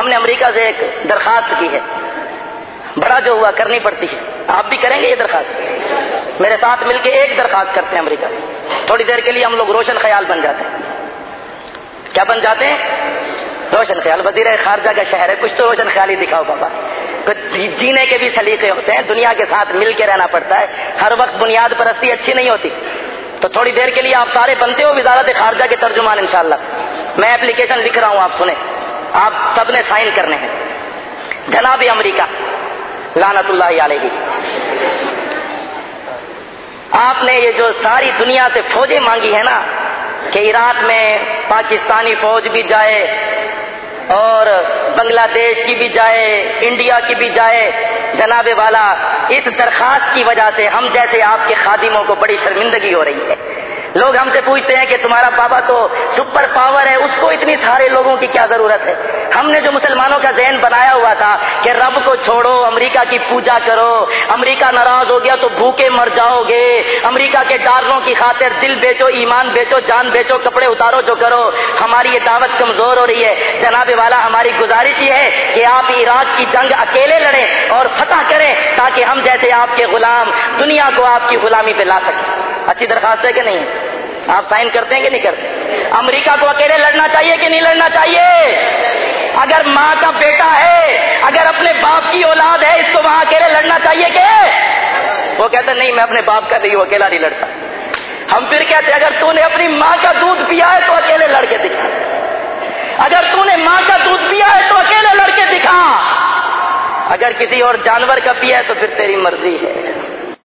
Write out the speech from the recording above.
ہم نے امریکہ سے ایک درخواست کی ہے۔ بڑا جو ہوا کرنی پڑتی ہے۔ آپ بھی کریں گے یہ درخواست؟ میرے ساتھ مل کے ایک درخواست کرتے ہیں امریکہ سے۔ تھوڑی دیر کے لیے ہم لوگ روشن خیال بن جاتے ہیں۔ کیا بن جاتے ہیں؟ روشن خیال۔ وزیر خارجہ کا شہر ہے۔ کچھ تو روشن خیال ہی دکھاؤ بابا۔ جی- جینے کے بھی سلیقے ہوتے ہیں۔ دنیا کے ساتھ مل کے رہنا پڑتا ہے۔ ہر وقت بنیاد پرستی اچھی نہیں ہوتی۔ تو تھوڑی دیر کے لیے آپ سارے بنتے ہو وزارت خارجہ کے ترجمان انشاءاللہ۔ میں اپلیکیشن لکھ رہا ہوں، آپ سنیں۔ آپ سب نے سائن کرنے ہیں۔ جناب امریکہ۔ لانت اللہ علیہ۔ آپ نے یہ جو ساری دنیا سے فوجیں مانگی ہے نا، کہ عراق میں پاکستانی فوج بھی جائے اور بنگلہ دیش کی بھی جائے، انڈیا کی بھی جائے، جناب والا، اس درخواست کی وجہ سے ہم جیسے آپ کے خادموں کو بڑی شرمندگی ہو رہی ہے۔ لوگ ہم سے پوچھتے ہیں کہ تمہارا بابا تو سپر پاور ہے، اس کو اتنی سارے لوگوں کی کیا ضرورت ہے؟ ہم نے جو مسلمانوں کا ذہن بنایا ہوا تھا کہ رب کو چھوڑو، امریکہ کی پوجا کرو، امریکہ ناراض ہو گیا تو بھوکے مر جاؤ گے، امریکہ کے ڈالروں کی خاطر دل بیچو، ایمان بیچو، جان بیچو، کپڑے اتارو جو کرو۔ ہماری یہ دعوت کمزور ہو رہی ہے۔ جناب والا، ہماری گزارش یہ ہے کہ آپ عراق کی جنگ اکیلے لڑیں اور فتح کریں تاکہ ہم جیسے آپ کے غلام، دنیا کو آپ کی غلامی پہ لا سکیں۔ اچھی درخواست ہے کہ نہیں؟ آپ سائن کرتے ہیں کہ نہیں کرتے؟ امریکہ کو اکیلے لڑنا چاہیے کہ نہیں لڑنا چاہیے؟ اگر ماں کا بیٹا ہے، اگر اپنے باپ کی اولاد ہے، اس کو وہاں اکیلے لڑنا چاہیے کہ؟ وہ کہتے نہیں، میں اپنے باپ کا نہیں اکیلا نہیں لڑتا۔ ہم پھر کہتے اگر تو نے اپنی ماں کا دودھ پیا ہے تو اکیلے لڑ کے دکھا۔ اگر تو نے ماں کا دودھ پیا ہے تو اکیلے لڑ کے دکھا۔ اگر کسی اور جانور کا پیا ہے تو پھر تیری مرضی ہے۔